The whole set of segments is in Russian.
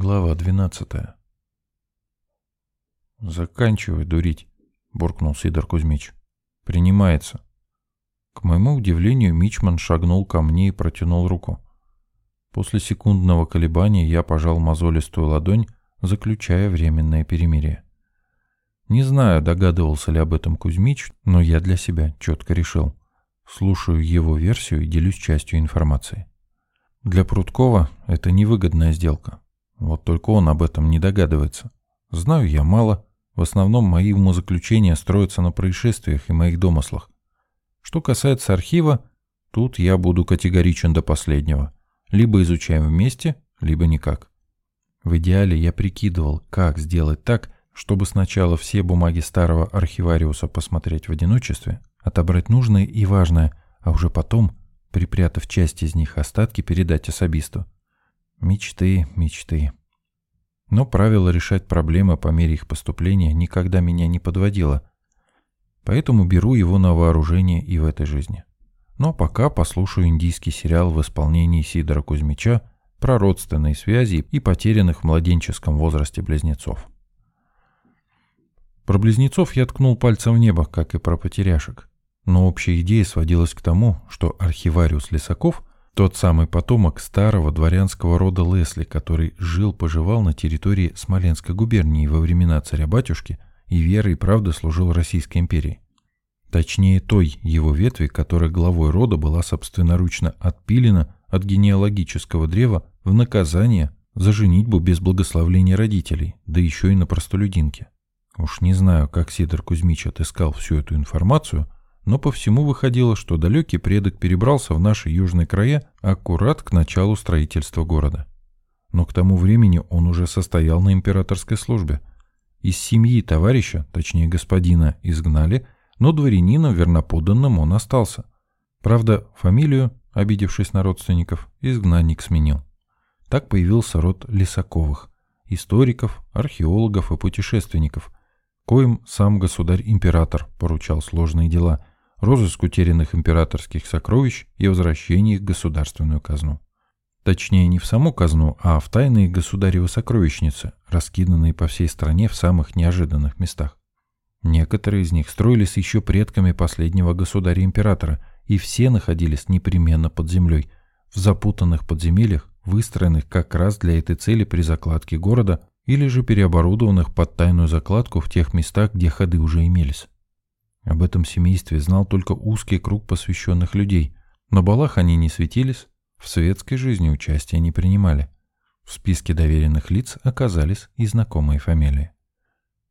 Глава двенадцатая. «Заканчивай дурить», — буркнул Сидор Кузьмич. «Принимается». К моему удивлению, Мичман шагнул ко мне и протянул руку. После секундного колебания я пожал мозолистую ладонь, заключая временное перемирие. Не знаю, догадывался ли об этом Кузьмич, но я для себя четко решил. Слушаю его версию и делюсь частью информации. Для Прудкова это невыгодная сделка. Вот только он об этом не догадывается. Знаю я мало. В основном мои умозаключения строятся на происшествиях и моих домыслах. Что касается архива, тут я буду категоричен до последнего. Либо изучаем вместе, либо никак. В идеале я прикидывал, как сделать так, чтобы сначала все бумаги старого архивариуса посмотреть в одиночестве, отобрать нужное и важное, а уже потом, припрятав часть из них остатки, передать особисту. Мечты, мечты. Но правило решать проблемы по мере их поступления никогда меня не подводило. Поэтому беру его на вооружение и в этой жизни. Но пока послушаю индийский сериал в исполнении Сидора Кузьмича про родственные связи и потерянных в младенческом возрасте близнецов. Про близнецов я ткнул пальцем в небо, как и про потеряшек. Но общая идея сводилась к тому, что архивариус Лисаков тот самый потомок старого дворянского рода Лесли, который жил-поживал на территории Смоленской губернии во времена царя-батюшки и верой и правдой служил Российской империи. Точнее, той его ветви, которая главой рода была собственноручно отпилена от генеалогического древа в наказание за женитьбу без благословления родителей, да еще и на простолюдинке. Уж не знаю, как Сидор Кузьмич отыскал всю эту информацию – но по всему выходило, что далекий предок перебрался в наши южные края аккурат к началу строительства города. Но к тому времени он уже состоял на императорской службе. Из семьи товарища, точнее господина, изгнали, но дворянином верноподданным он остался. Правда, фамилию, обидевшись на родственников, изгнанник сменил. Так появился род Лисаковых, историков, археологов и путешественников, коим сам государь-император поручал сложные дела – розыск утерянных императорских сокровищ и возвращение их в государственную казну. Точнее, не в саму казну, а в тайные государевы сокровищницы, раскиданные по всей стране в самых неожиданных местах. Некоторые из них строились еще предками последнего государя-императора, и все находились непременно под землей, в запутанных подземельях, выстроенных как раз для этой цели при закладке города или же переоборудованных под тайную закладку в тех местах, где ходы уже имелись. Об этом семействе знал только узкий круг посвященных людей. На балах они не светились, в светской жизни участия не принимали. В списке доверенных лиц оказались и знакомые фамилии.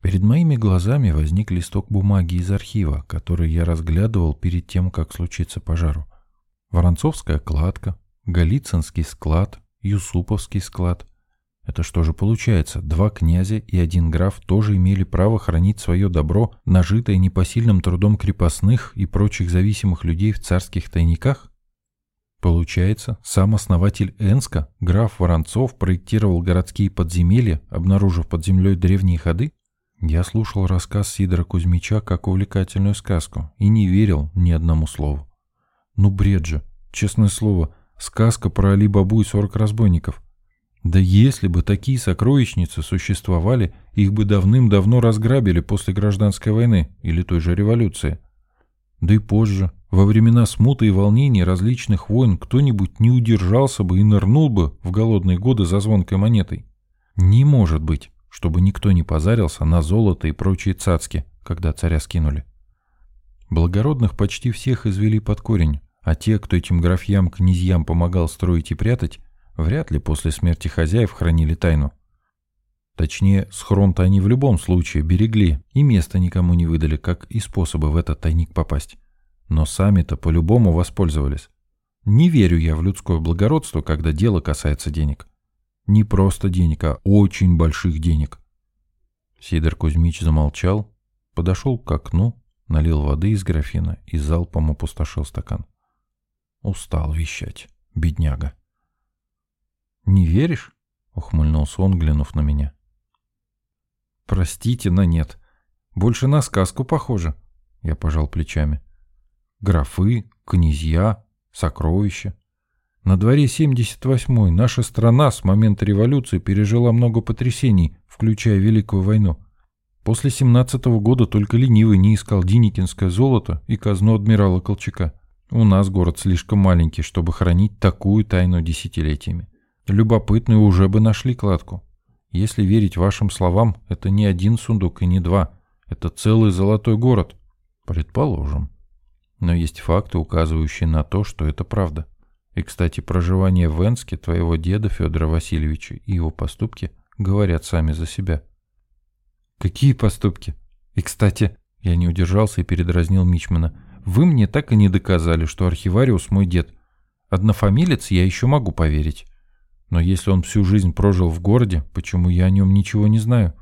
Перед моими глазами возник листок бумаги из архива, который я разглядывал перед тем, как случится пожару. Воронцовская кладка, Голицынский склад, Юсуповский склад, это что же получается? Два князя и один граф тоже имели право хранить свое добро, нажитое непосильным трудом крепостных и прочих зависимых людей в царских тайниках? Получается, сам основатель Энска, граф Воронцов, проектировал городские подземелья, обнаружив под землей древние ходы? Я слушал рассказ Сидора Кузьмича как увлекательную сказку и не верил ни одному слову. Ну бред же, честное слово, сказка про Али-Бабу и сорок разбойников – да если бы такие сокровищницы существовали, их бы давным-давно разграбили после гражданской войны или той же революции. Да и позже, во времена смуты и волнений различных войн, кто-нибудь не удержался бы и нырнул бы в голодные годы за звонкой монетой. Не может быть, чтобы никто не позарился на золото и прочие цацки, когда царя скинули. Благородных почти всех извели под корень, а те, кто этим графьям-князьям помогал строить и прятать, Вряд ли после смерти хозяев хранили тайну. Точнее, схрон-то они в любом случае берегли и место никому не выдали, как и способы в этот тайник попасть. Но сами-то по-любому воспользовались. Не верю я в людское благородство, когда дело касается денег. Не просто денег, а очень больших денег. Сидор Кузьмич замолчал, подошел к окну, налил воды из графина и залпом опустошил стакан. Устал вещать, бедняга. «Не веришь?» — ухмыльнулся он, глянув на меня. «Простите, но нет. Больше на сказку похоже», — я пожал плечами. «Графы, князья, сокровища. На дворе 78-й. Наша страна с момента революции пережила много потрясений, включая Великую войну. После 17 -го года только ленивый не искал Деникинское золото и казну адмирала Колчака. У нас город слишком маленький, чтобы хранить такую тайну десятилетиями. Любопытные уже бы нашли кладку. Если верить вашим словам, это не один сундук и не два. Это целый золотой город. Предположим. Но есть факты, указывающие на то, что это правда. И, кстати, проживание в Энске твоего деда Федора Васильевича и его поступки говорят сами за себя. Какие поступки? И, кстати, я не удержался и передразнил Мичмана. Вы мне так и не доказали, что архивариус мой дед. Однофамилец я еще могу поверить. Но если он всю жизнь прожил в городе, почему я о нем ничего не знаю?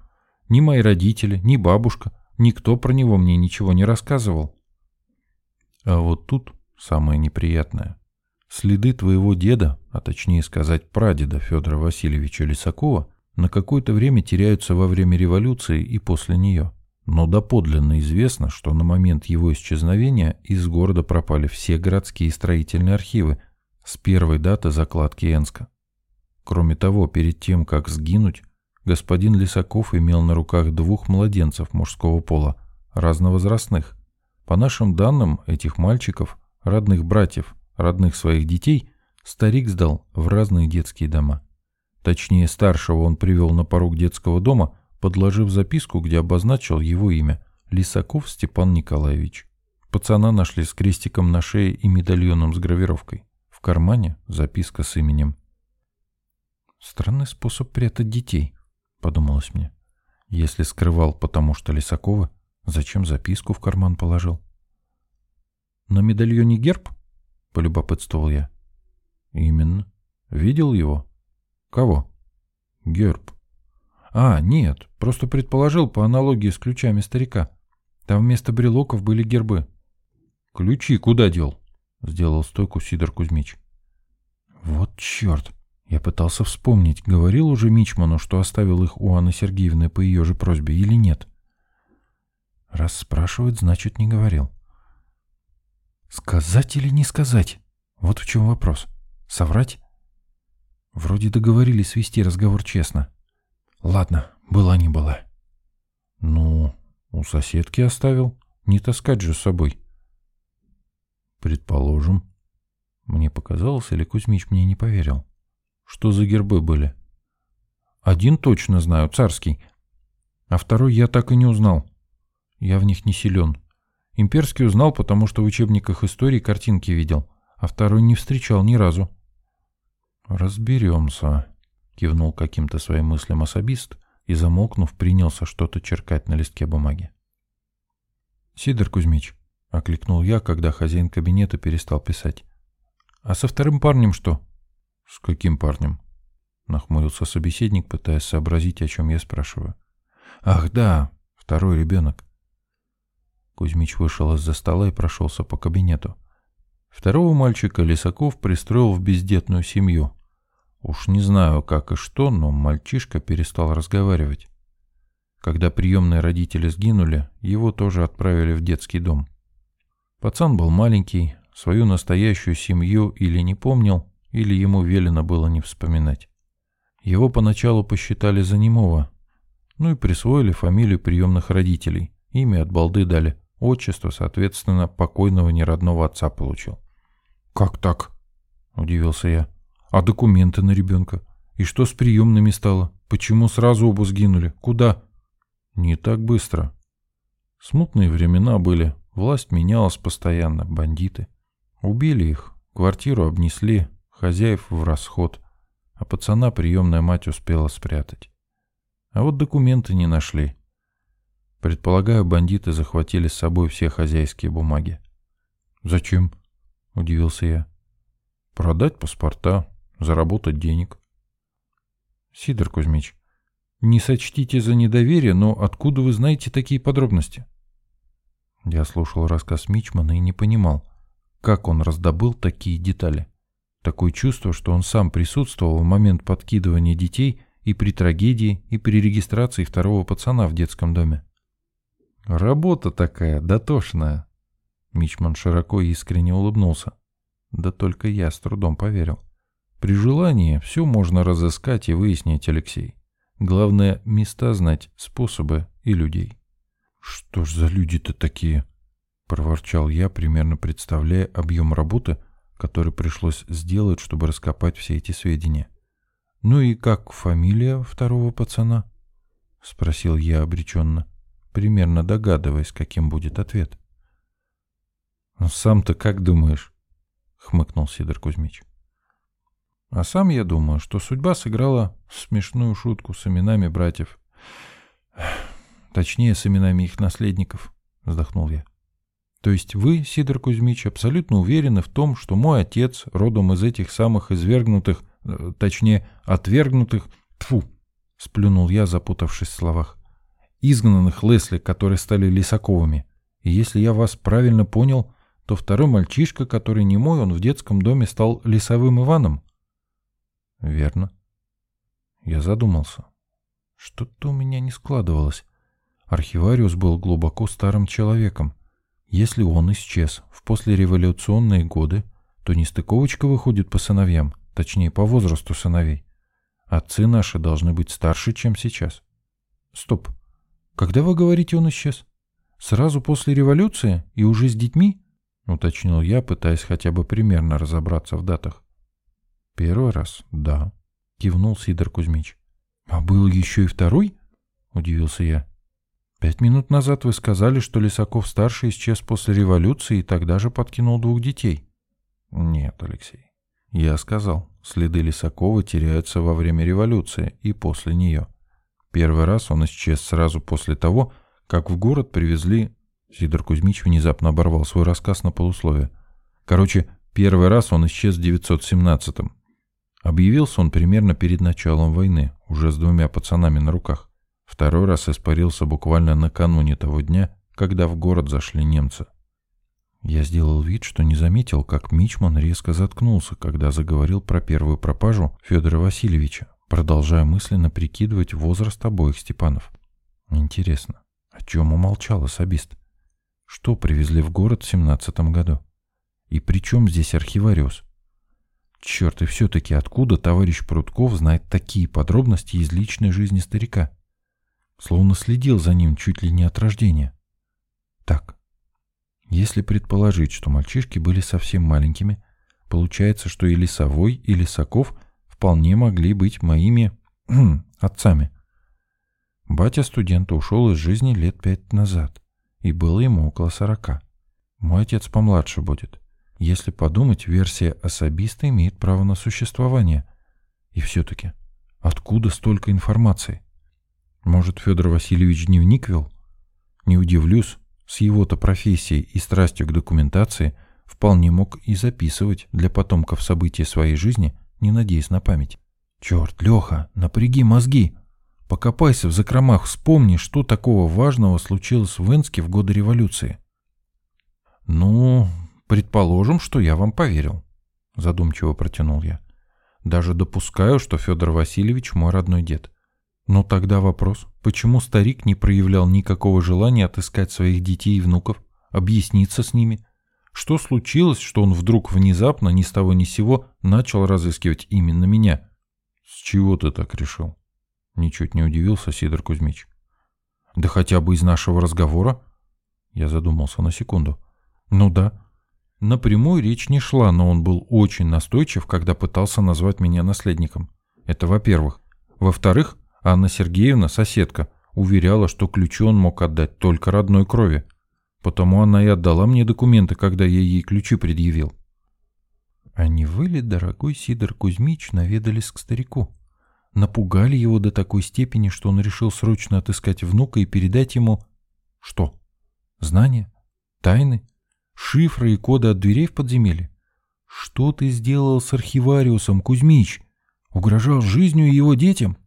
Ни мои родители, ни бабушка, никто про него мне ничего не рассказывал. А вот тут самое неприятное. Следы твоего деда, а точнее сказать прадеда Федора Васильевича Лисакова, на какое-то время теряются во время революции и после нее. Но доподлинно известно, что на момент его исчезновения из города пропали все городские строительные архивы с первой даты закладки Энска. Кроме того, перед тем, как сгинуть, господин Лисаков имел на руках двух младенцев мужского пола, разновозрастных. По нашим данным, этих мальчиков, родных братьев, родных своих детей, старик сдал в разные детские дома. Точнее, старшего он привел на порог детского дома, подложив записку, где обозначил его имя – Лисаков Степан Николаевич. Пацана нашли с крестиком на шее и медальоном с гравировкой. В кармане записка с именем. Странный способ прятать детей, подумалось мне. Если скрывал, потому что Лисакова, зачем записку в карман положил? На медальоне герб? Полюбопытствовал я. Именно. Видел его? Кого? Герб. А, нет, просто предположил по аналогии с ключами старика. Там вместо брелоков были гербы. Ключи куда дел? Сделал стойку Сидор Кузьмич. Вот черт. Я пытался вспомнить, говорил уже Мичману, что оставил их у Анны Сергеевны по ее же просьбе или нет. Раз спрашивает, значит, не говорил. Сказать или не сказать? Вот в чем вопрос. Соврать? Вроде договорились вести разговор честно. Ладно, была не была. Ну, у соседки оставил. Не таскать же с собой. Предположим. Мне показалось, или Кузьмич мне не поверил. Что за гербы были? Один точно знаю, царский. А второй я так и не узнал. Я в них не силен. Имперский узнал, потому что в учебниках истории картинки видел, а второй не встречал ни разу. «Разберемся», — кивнул каким-то своим мыслям особист и, замолкнув, принялся что-то черкать на листке бумаги. «Сидор Кузьмич», — окликнул я, когда хозяин кабинета перестал писать. «А со вторым парнем что?» «С каким парнем?» — нахмурился собеседник, пытаясь сообразить, о чем я спрашиваю. «Ах, да, второй ребенок». Кузьмич вышел из-за стола и прошелся по кабинету. Второго мальчика Лисаков пристроил в бездетную семью. Уж не знаю, как и что, но мальчишка перестал разговаривать. Когда приемные родители сгинули, его тоже отправили в детский дом. Пацан был маленький, свою настоящую семью или не помнил, или ему велено было не вспоминать. Его поначалу посчитали за немого, ну и присвоили фамилию приемных родителей, имя от балды дали, отчество, соответственно, покойного неродного отца получил. «Как так?» – удивился я. «А документы на ребенка? И что с приемными стало? Почему сразу оба сгинули? Куда?» «Не так быстро. Смутные времена были, власть менялась постоянно, бандиты. Убили их, квартиру обнесли, Хозяев в расход, а пацана приемная мать успела спрятать. А вот документы не нашли. Предполагаю, бандиты захватили с собой все хозяйские бумаги. «Зачем?» — удивился я. «Продать паспорта, заработать денег». «Сидор Кузьмич, не сочтите за недоверие, но откуда вы знаете такие подробности?» Я слушал рассказ Мичмана и не понимал, как он раздобыл такие детали. Такое чувство, что он сам присутствовал в момент подкидывания детей и при трагедии, и при регистрации второго пацана в детском доме. «Работа такая, дотошная!» Мичман широко и искренне улыбнулся. Да только я с трудом поверил. При желании все можно разыскать и выяснить, Алексей. Главное, места знать, способы и людей. «Что ж за люди-то такие?» — проворчал я, примерно представляя объем работы, который пришлось сделать, чтобы раскопать все эти сведения. «Ну и как фамилия второго пацана?» — спросил я обреченно, примерно догадываясь, каким будет ответ. «Ну, «Сам-то как думаешь?» — хмыкнул Сидор Кузьмич. «А сам я думаю, что судьба сыграла смешную шутку с именами братьев. Точнее, с именами их наследников», — вздохнул я. То есть вы, Сидор Кузьмич, абсолютно уверены в том, что мой отец родом из этих самых извергнутых, э, точнее, отвергнутых, тфу, сплюнул я, запутавшись в словах, изгнанных Лесли, которые стали Лисаковыми. И если я вас правильно понял, то второй мальчишка, который не мой, он в детском доме стал Лисовым Иваном. Верно. Я задумался. Что-то у меня не складывалось. Архивариус был глубоко старым человеком. Если он исчез в послереволюционные годы, то нестыковочка выходит по сыновьям, точнее, по возрасту сыновей. Отцы наши должны быть старше, чем сейчас. Стоп. Когда вы говорите, он исчез? Сразу после революции и уже с детьми? Уточнил я, пытаясь хотя бы примерно разобраться в датах. Первый раз, да, кивнул Сидор Кузьмич. А был еще и второй? Удивился я. Пять минут назад вы сказали, что Лисаков-старший исчез после революции и тогда же подкинул двух детей. Нет, Алексей. Я сказал, следы Лисакова теряются во время революции и после нее. Первый раз он исчез сразу после того, как в город привезли... Сидор Кузьмич внезапно оборвал свой рассказ на полусловие. Короче, первый раз он исчез в 917-м. Объявился он примерно перед началом войны, уже с двумя пацанами на руках. Второй раз испарился буквально накануне того дня, когда в город зашли немцы. Я сделал вид, что не заметил, как Мичман резко заткнулся, когда заговорил про первую пропажу Федора Васильевича, продолжая мысленно прикидывать возраст обоих Степанов. Интересно, о чем умолчал особист? Что привезли в город в семнадцатом году? И при чем здесь архивариус? Черт, и все-таки откуда товарищ Прутков знает такие подробности из личной жизни старика? Словно следил за ним чуть ли не от рождения. Так, если предположить, что мальчишки были совсем маленькими, получается, что и Лисовой, и Лисаков вполне могли быть моими отцами. Батя студента ушел из жизни лет пять назад, и было ему около сорока. Мой отец помладше будет. Если подумать, версия особиста имеет право на существование. И все-таки, откуда столько информации? Может, Федор Васильевич дневник вел? Не удивлюсь, с его-то профессией и страстью к документации вполне мог и записывать для потомков события своей жизни, не надеясь на память. Черт, Леха, напряги мозги! Покопайся в закромах, вспомни, что такого важного случилось в Энске в годы революции. Ну, предположим, что я вам поверил, задумчиво протянул я. Даже допускаю, что Федор Васильевич мой родной дед. Но тогда вопрос, почему старик не проявлял никакого желания отыскать своих детей и внуков, объясниться с ними? Что случилось, что он вдруг внезапно, ни с того ни сего, начал разыскивать именно меня? С чего ты так решил? Ничуть не удивился Сидор Кузьмич. Да хотя бы из нашего разговора? Я задумался на секунду. Ну да. Напрямую речь не шла, но он был очень настойчив, когда пытался назвать меня наследником. Это во-первых. Во-вторых, Анна Сергеевна, соседка, уверяла, что ключи он мог отдать только родной крови. Потому она и отдала мне документы, когда я ей ключи предъявил. А не вы ли, дорогой Сидор Кузьмич, наведались к старику? Напугали его до такой степени, что он решил срочно отыскать внука и передать ему... Что? Знания? Тайны? Шифры и коды от дверей в подземелье? Что ты сделал с архивариусом, Кузьмич? Угрожал жизнью его детям?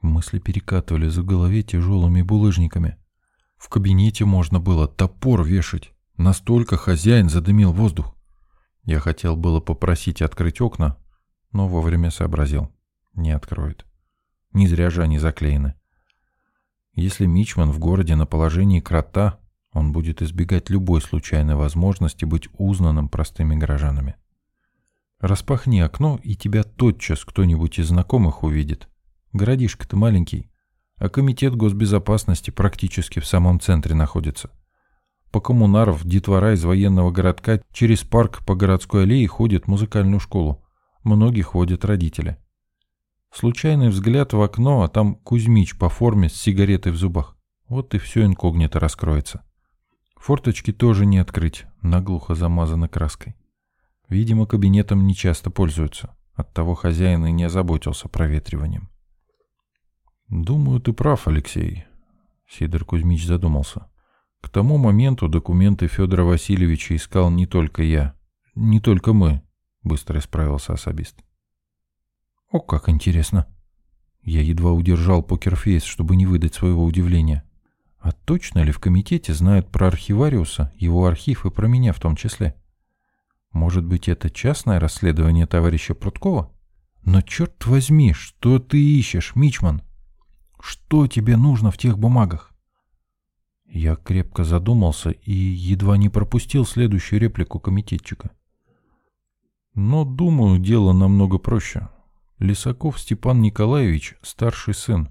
Мысли перекатывали за голове тяжелыми булыжниками. В кабинете можно было топор вешать. Настолько хозяин задымил воздух. Я хотел было попросить открыть окна, но вовремя сообразил. Не откроет. Не зря же они заклеены. Если Мичман в городе на положении крота, он будет избегать любой случайной возможности быть узнанным простыми горожанами. Распахни окно, и тебя тотчас кто-нибудь из знакомых увидит. Городишко-то маленький, а комитет госбезопасности практически в самом центре находится. По коммунаров детвора из военного городка через парк по городской аллее ходит музыкальную школу. Многих водят родители. Случайный взгляд в окно, а там Кузьмич по форме с сигаретой в зубах. Вот и все инкогнито раскроется. Форточки тоже не открыть, наглухо замазаны краской. Видимо, кабинетом не часто пользуются. Оттого хозяин и не озаботился проветриванием. «Думаю, ты прав, Алексей», — Сидор Кузьмич задумался. «К тому моменту документы Федора Васильевича искал не только я, не только мы», — быстро исправился особист. «О, как интересно!» Я едва удержал покерфейс, чтобы не выдать своего удивления. А точно ли в комитете знают про архивариуса, его архив и про меня в том числе? Может быть, это частное расследование товарища Пруткова? Но черт возьми, что ты ищешь, Мичман? Что тебе нужно в тех бумагах? Я крепко задумался и едва не пропустил следующую реплику комитетчика. Но, думаю, дело намного проще. Лисаков Степан Николаевич – старший сын.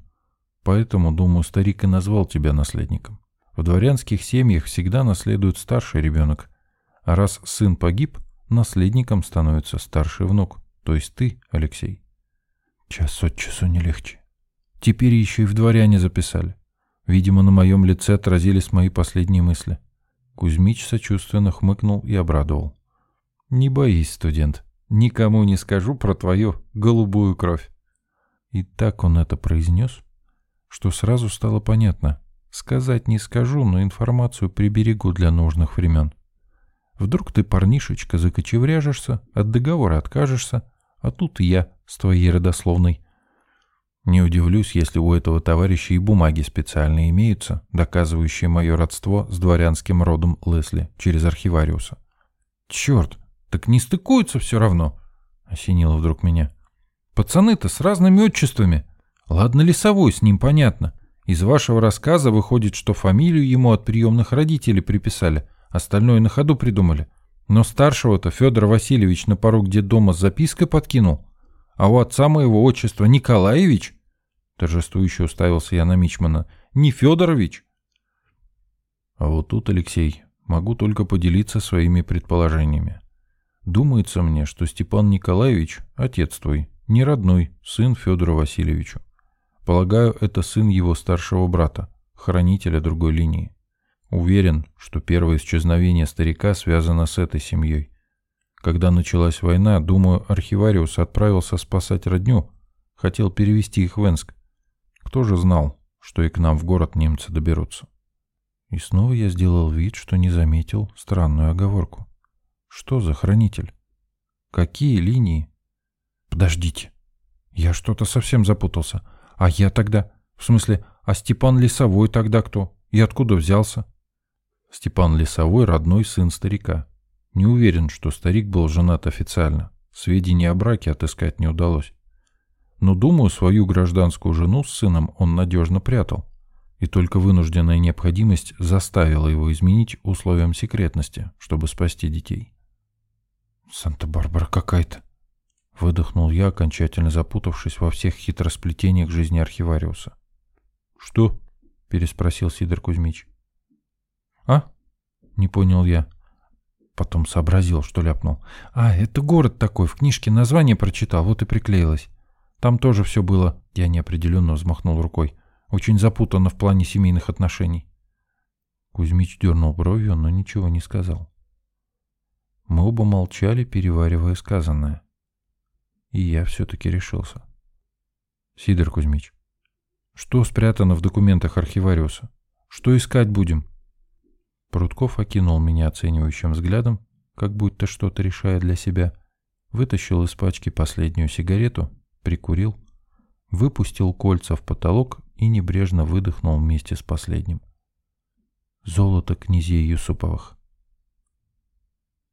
Поэтому, думаю, старик и назвал тебя наследником. В дворянских семьях всегда наследует старший ребенок. А раз сын погиб – наследником становится старший внук, то есть ты, Алексей. Час от часу не легче. Теперь еще и в дворяне записали. Видимо, на моем лице отразились мои последние мысли. Кузьмич сочувственно хмыкнул и обрадовал. «Не боись, студент, никому не скажу про твою голубую кровь». И так он это произнес, что сразу стало понятно. Сказать не скажу, но информацию приберегу для нужных времен. Вдруг ты, парнишечка, закочевряжешься, от договора откажешься, а тут я с твоей родословной. Не удивлюсь, если у этого товарища и бумаги специальные имеются, доказывающие мое родство с дворянским родом Лесли через архивариуса. Черт, так не стыкуются все равно, осенило вдруг меня. Пацаны-то с разными отчествами. Ладно, лесовой, с ним понятно. Из вашего рассказа выходит, что фамилию ему от приемных родителей приписали – Остальное на ходу придумали. Но старшего-то Федор Васильевич на порог детдома с запиской подкинул. А у отца моего отчества Николаевич, торжествующе уставился я на Мичмана, не Федорович. А вот тут, Алексей, могу только поделиться своими предположениями. Думается мне, что Степан Николаевич, отец твой, не родной, сын Федора Васильевичу. Полагаю, это сын его старшего брата, хранителя другой линии. Уверен, что первое исчезновение старика связано с этой семьей. Когда началась война, думаю, архивариус отправился спасать родню, хотел перевести их в Энск. Кто же знал, что и к нам в город немцы доберутся? И снова я сделал вид, что не заметил странную оговорку. Что за хранитель? Какие линии? Подождите. Я что-то совсем запутался. А я тогда... В смысле, а Степан Лесовой тогда кто? И откуда взялся? Степан Лесовой – родной сын старика. Не уверен, что старик был женат официально. Сведений о браке отыскать не удалось. Но, думаю, свою гражданскую жену с сыном он надежно прятал. И только вынужденная необходимость заставила его изменить условиям секретности, чтобы спасти детей. «Санта-Барбара какая-то!» Выдохнул я, окончательно запутавшись во всех хитросплетениях жизни архивариуса. «Что?» — переспросил Сидор Кузьмич. «А?» — не понял я. Потом сообразил, что ляпнул. «А, это город такой, в книжке название прочитал, вот и приклеилось. Там тоже все было...» Я неопределенно взмахнул рукой. «Очень запутанно в плане семейных отношений». Кузьмич дернул бровью, но ничего не сказал. Мы оба молчали, переваривая сказанное. И я все-таки решился. Сидор Кузьмич, что спрятано в документах архивариуса? Что искать будем? Прутков окинул меня оценивающим взглядом, как будто что-то решая для себя, вытащил из пачки последнюю сигарету, прикурил, выпустил кольца в потолок и небрежно выдохнул вместе с последним. Золото князей Юсуповых.